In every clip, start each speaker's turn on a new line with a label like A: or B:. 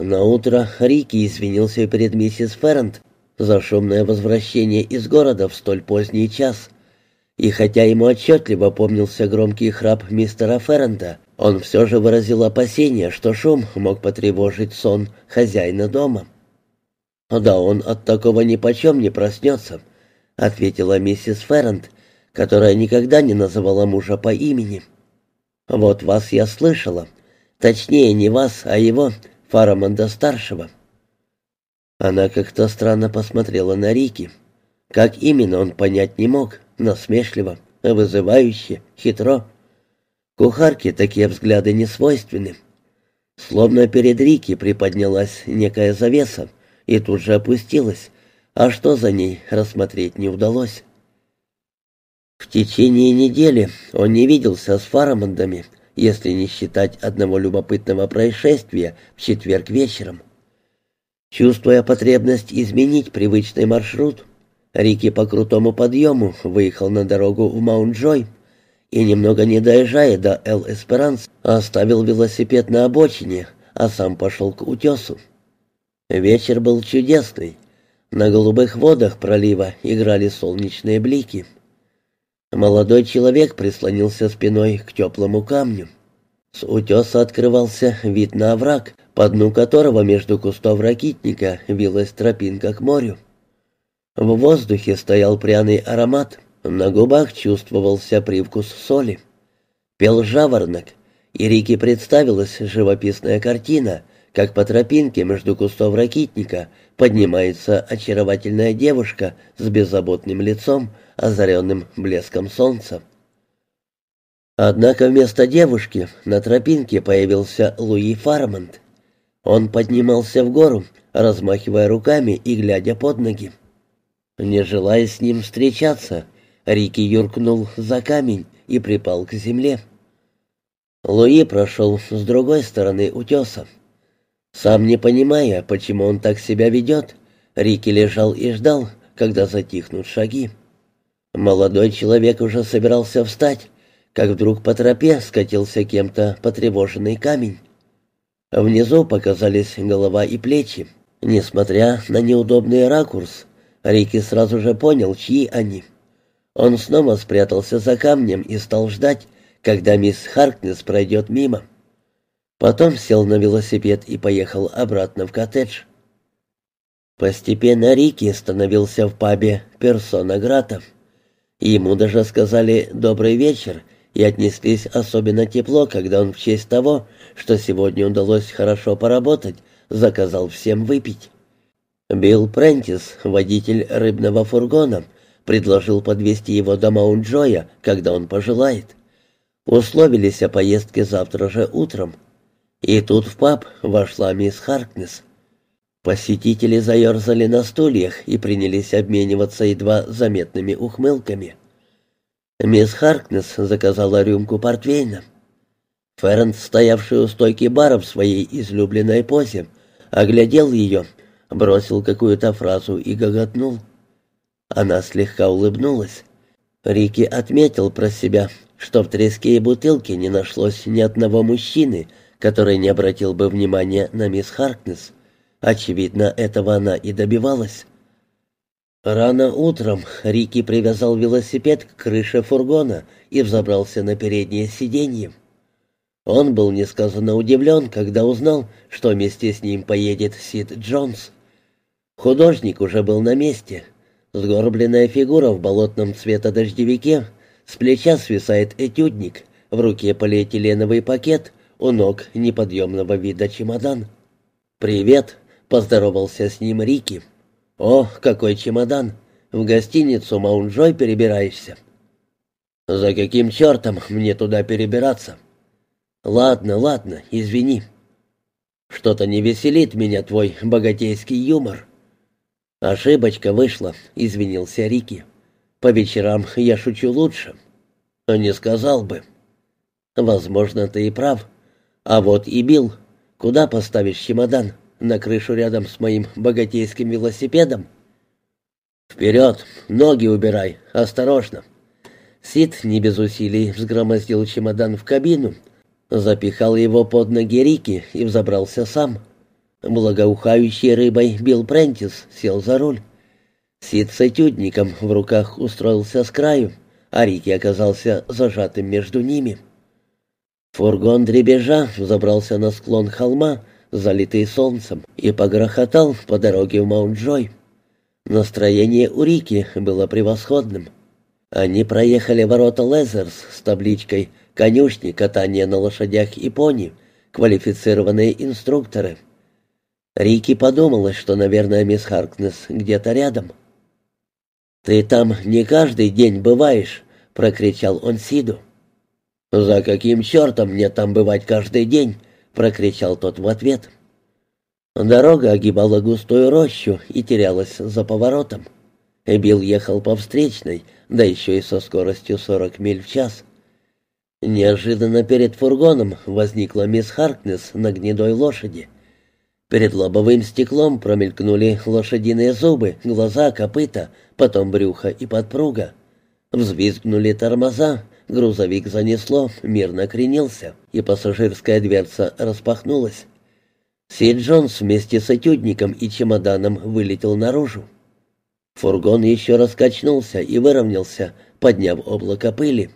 A: На утро Рики извинился перед миссис Феррент за шумное возвращение из города в столь поздний час. И хотя ему отчетливо помнился громкий храп мистера Феррента, он все же выразил опасение, что шум мог потревожить сон хозяина дома. «Да он от такого ни почем не проснется», — ответила миссис Феррент, которая никогда не называла мужа по имени. «Вот вас я слышала. Точнее, не вас, а его, Фарамонда-старшего». Она как-то странно посмотрела на Рики. Как именно он понять не мог, насмешливо, вызывающе, хитро. Кухарке такие взгляды не свойственны. Словно перед Рики приподнялась некая завеса и тут же опустилась, а что за ней рассмотреть не удалось. В течение недели он не виделся с Фарамондами, если не считать одного любопытного происшествия в четверг вечером. Чувствуя потребность изменить привычный маршрут, Рики по крутому подъему выехал на дорогу в Маунт-Джой и, немного не доезжая до Эл-Эсперанс, оставил велосипед на обочине, а сам пошел к утесу. Вечер был чудесный. На голубых водах пролива играли солнечные блики. Молодой человек прислонился спиной к теплому камню. С утеса открывался вид на овраг, по дну которого между кустов ракитника вилась тропинка к морю. В воздухе стоял пряный аромат, на губах чувствовался привкус соли. Пел жаворонок, и Рике представилась живописная картина, как по тропинке между кустов ракитника поднимается очаровательная девушка с беззаботным лицом, озаренным блеском солнца. Однако вместо девушки на тропинке появился Луи Фармонт. Он поднимался в гору, размахивая руками и глядя под ноги. Не желая с ним встречаться, Рики юркнул за камень и припал к земле. Луи прошел с другой стороны утеса. Сам не понимая, почему он так себя ведет, Рики лежал и ждал, когда затихнут шаги. Молодой человек уже собирался встать, как вдруг по тропе скатился кем-то потревоженный камень. Внизу показались голова и плечи. Несмотря на неудобный ракурс, Рики сразу же понял, чьи они. Он снова спрятался за камнем и стал ждать, когда мисс Харкнес пройдет мимо. Потом сел на велосипед и поехал обратно в коттедж. Постепенно Рики становился в пабе «Персона Грата». Ему даже сказали «добрый вечер» и отнеслись особенно тепло, когда он в честь того, что сегодня удалось хорошо поработать, заказал всем выпить. Билл Прентис, водитель рыбного фургона, предложил подвезти его до Маунт-Джоя, когда он пожелает. Условились о поездке завтра же утром. И тут в паб вошла мисс Харкнес. Посетители заерзали на стульях и принялись обмениваться едва заметными ухмылками. Мисс Харкнес заказала рюмку портвейна. Феррент, стоявший у стойки бара в своей излюбленной позе, оглядел ее, бросил какую-то фразу и гоготнул. Она слегка улыбнулась. Рики отметил про себя, что в треске и бутылке не нашлось ни одного мужчины, который не обратил бы внимания на мисс Харкнес. Очевидно, этого она и добивалась. Рано утром Рики привязал велосипед к крыше фургона и взобрался на переднее сиденье. Он был несказанно удивлен, когда узнал, что вместе с ним поедет Сид Джонс. Художник уже был на месте. Сгорбленная фигура в болотном цвета дождевике, с плеча свисает этюдник, в руке полиэтиленовый пакет, у ног неподъемного вида чемодан. «Привет!» Поздоровался с ним Рики. «О, какой чемодан! В гостиницу Маунджой перебираешься?» «За каким чертом мне туда перебираться?» «Ладно, ладно, извини. Что-то не веселит меня твой богатейский юмор». «Ошибочка вышла», — извинился Рики. «По вечерам я шучу лучше». «Не сказал бы». «Возможно, ты и прав. А вот и Билл. Куда поставишь чемодан?» На крышу рядом с моим богатейским велосипедом. «Вперед! Ноги убирай! Осторожно!» Сид не без усилий взгромоздил чемодан в кабину, запихал его под ноги Рики и взобрался сам. Благоухающий рыбой Билл Прентис сел за руль. Сид с этюдником в руках устроился с краю, а Рики оказался зажатым между ними. Фургон дребежа взобрался на склон холма, залитый солнцем, и погрохотал по дороге в Маунт-Джой. Настроение у Рики было превосходным. Они проехали ворота Лезерс с табличкой «Конюшни, катание на лошадях и пони», квалифицированные инструкторы. Рики подумала, что, наверное, мисс Харкнес где-то рядом. «Ты там не каждый день бываешь», — прокричал он Сиду. «За каким чертом мне там бывать каждый день?» — прокричал тот в ответ. Дорога огибала густую рощу и терялась за поворотом. Билл ехал по встречной, да еще и со скоростью 40 миль в час. Неожиданно перед фургоном возникла мисс Харкнес на гнедой лошади. Перед лобовым стеклом промелькнули лошадиные зубы, глаза, копыта, потом брюхо и подпруга. Взвизгнули тормоза, грузовик занесло, мирно кренился, и пассажирская дверца распахнулась. Сид Джонс вместе с этюдником и чемоданом вылетел наружу. Фургон еще раз качнулся и выровнялся, подняв облако пыли.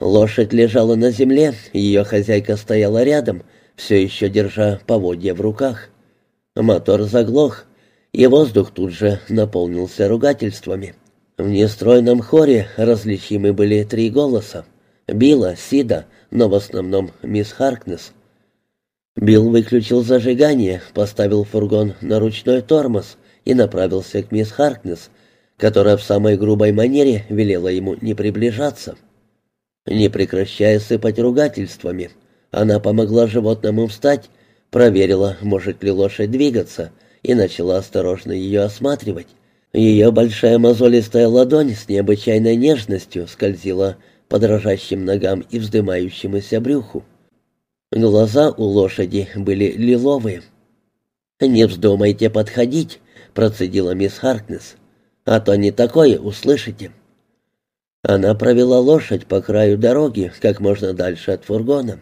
A: Лошадь лежала на земле, ее хозяйка стояла рядом, все еще держа поводья в руках. Мотор заглох, и воздух тут же наполнился ругательствами. В нестройном хоре различимы были три голоса. Билла, Сида, но в основном мисс Харкнес. Билл выключил зажигание, поставил фургон на ручной тормоз и направился к мисс Харкнес, которая в самой грубой манере велела ему не приближаться. Не прекращая сыпать ругательствами, она помогла животному встать, проверила, может ли лошадь двигаться, и начала осторожно ее осматривать. Ее большая мозолистая ладонь с необычайной нежностью скользила по дрожащим ногам и вздымающемуся брюху. Глаза у лошади были лиловые. «Не вздумайте подходить», — процедила мисс Харкнес, — «а то не такое услышите». Она провела лошадь по краю дороги, как можно дальше от фургона.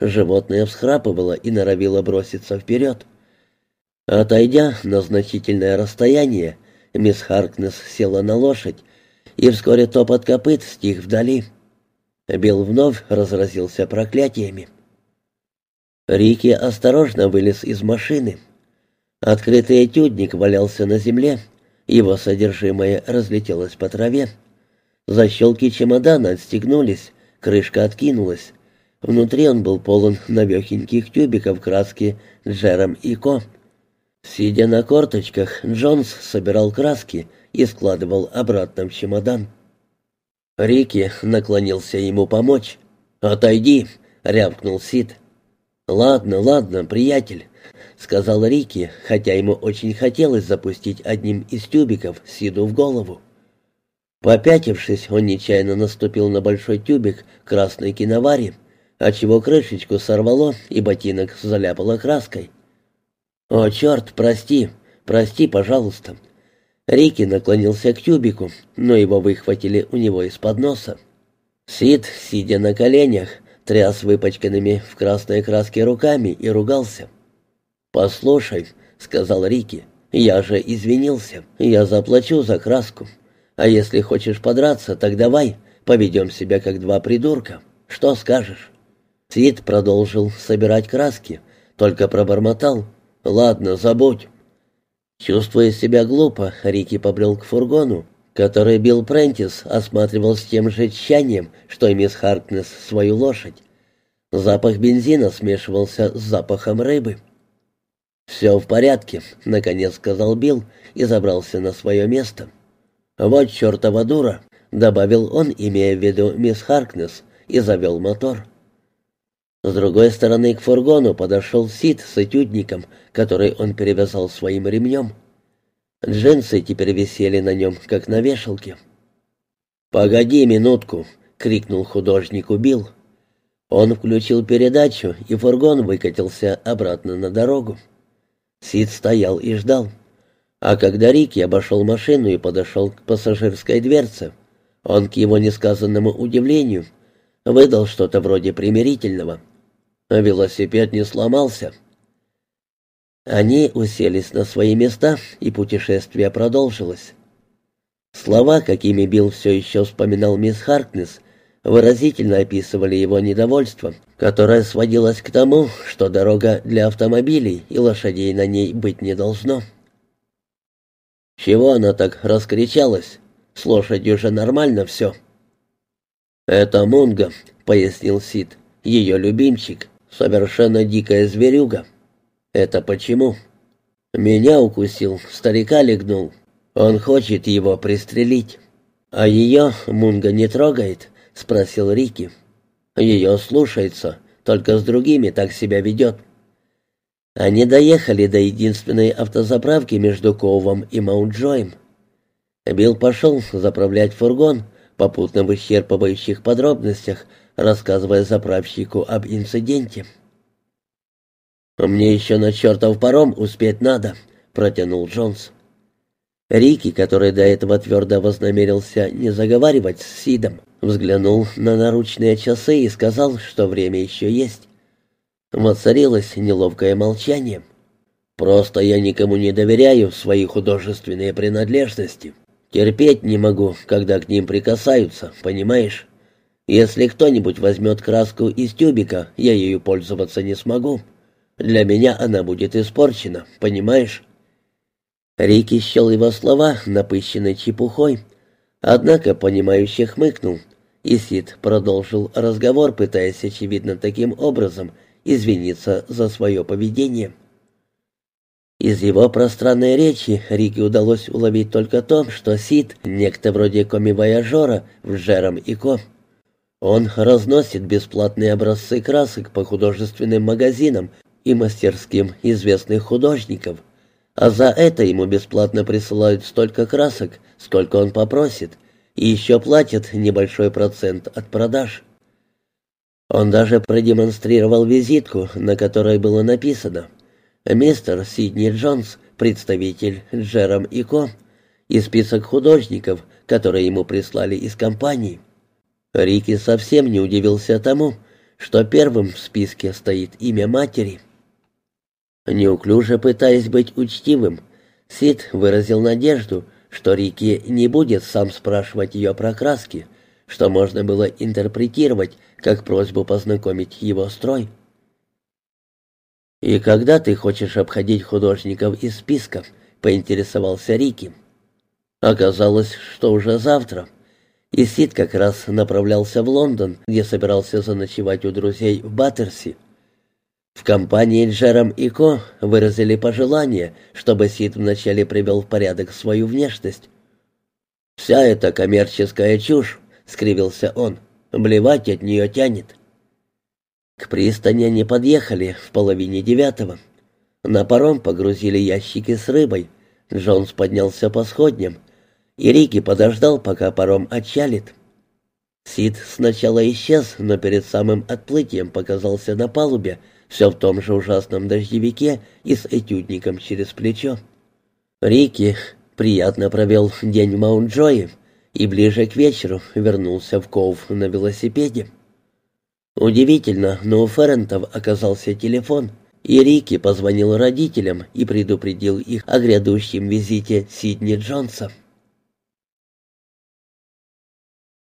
A: Животное всхрапывало и норовило броситься вперед. Отойдя на значительное расстояние, Мисс Харкнес села на лошадь, и вскоре топот копыт стих вдали. Билл вновь разразился проклятиями. Рики осторожно вылез из машины. Открытый этюдник валялся на земле, его содержимое разлетелось по траве. Защелки чемодана отстегнулись, крышка откинулась. Внутри он был полон навехеньких тюбиков краски Джером и Ко. Сидя на корточках, Джонс собирал краски и складывал обратно в чемодан. Рики наклонился ему помочь. «Отойди!» — рявкнул Сид. «Ладно, ладно, приятель», — сказал Рики, хотя ему очень хотелось запустить одним из тюбиков Сиду в голову. Попятившись, он нечаянно наступил на большой тюбик красной киновари, отчего крышечку сорвало и ботинок заляпало краской. «О, черт, прости, прости, пожалуйста». Рики наклонился к тюбику, но его выхватили у него из-под носа. Сид, сидя на коленях, тряс выпачканными в красной краске руками и ругался. «Послушай», — сказал Рики, — «я же извинился, я заплачу за краску. А если хочешь подраться, так давай, поведем себя как два придурка. Что скажешь?» Сид продолжил собирать краски, только пробормотал. «Ладно, забудь». Чувствуя себя глупо, Рики побрел к фургону, который Билл Прентис осматривал с тем же тщанием, что и мисс Харкнес свою лошадь. Запах бензина смешивался с запахом рыбы. «Все в порядке», — наконец сказал Билл и забрался на свое место. «Вот чертова дура», — добавил он, имея в виду мисс Харкнес, и завел мотор. С другой стороны к фургону подошел Сид с этюдником, который он перевязал своим ремнем. Джинсы теперь висели на нем, как на вешалке. «Погоди минутку!» — крикнул художник Билл. Он включил передачу, и фургон выкатился обратно на дорогу. Сид стоял и ждал. А когда Рики обошел машину и подошел к пассажирской дверце, он, к его несказанному удивлению, выдал что-то вроде примирительного — а велосипед не сломался. Они уселись на свои места, и путешествие продолжилось. Слова, какими Билл все еще вспоминал мисс Харкнес, выразительно описывали его недовольство, которое сводилось к тому, что дорога для автомобилей и лошадей на ней быть не должно. Чего она так раскричалась? С лошадью же нормально все. «Это Мунга», — пояснил Сид, — «ее любимчик, совершенно дикая зверюга». «Это почему?» «Меня укусил, старика легнул. Он хочет его пристрелить». «А ее Мунга не трогает?» — спросил Рики. «Ее слушается, только с другими так себя ведет». Они доехали до единственной автозаправки между Ковом и Маунт-Джоем. Билл пошел заправлять фургон, попутно в исчерпывающих подробностях, рассказывая заправщику об инциденте. «Мне еще на чертов паром успеть надо», — протянул Джонс. Рики, который до этого твердо вознамерился не заговаривать с Сидом, взглянул на наручные часы и сказал, что время еще есть. Воцарилось неловкое молчание. «Просто я никому не доверяю свои художественные принадлежности. Терпеть не могу, когда к ним прикасаются, понимаешь? Если кто-нибудь возьмет краску из тюбика, я ею пользоваться не смогу. Для меня она будет испорчена, понимаешь?» Рики счел его слова напыщенной чепухой, однако понимающе хмыкнул, и Сид продолжил разговор, пытаясь, очевидно, таким образом извиниться за свое поведение. Из его пространной речи Рике удалось уловить только то, что Сид — некто вроде коми-вояжера в Джером и Ко. Он разносит бесплатные образцы красок по художественным магазинам и мастерским известных художников — а за это ему бесплатно присылают столько красок, сколько он попросит, и еще платят небольшой процент от продаж. Он даже продемонстрировал визитку, на которой было написано «Мистер Сидни Джонс, представитель Джером и Ко», и список художников, которые ему прислали из компании. Рики совсем не удивился тому, что первым в списке стоит имя матери – Неуклюже пытаясь быть учтивым, Сид выразил надежду, что Рики не будет сам спрашивать ее про краски, что можно было интерпретировать как просьбу познакомить его строй. «И когда ты хочешь обходить художников из списка?» — поинтересовался Рики. Оказалось, что уже завтра. И Сид как раз направлялся в Лондон, где собирался заночевать у друзей в Баттерси. В компании Джером и Ко выразили пожелание, чтобы Сид вначале привел в порядок свою внешность. «Вся эта коммерческая чушь», — скривился он, — «блевать от нее тянет». К пристани они подъехали в половине девятого. На паром погрузили ящики с рыбой. Джонс поднялся по сходням, и Рики подождал, пока паром отчалит. Сид сначала исчез, но перед самым отплытием показался на палубе, все в том же ужасном дождевике и с этюдником через плечо. Рики приятно провел день в Маунт-Джое и ближе к вечеру вернулся в Коув на велосипеде. Удивительно, но у Феррентов оказался телефон, и Рики позвонил родителям и предупредил их о грядущем визите Сидни Джонса.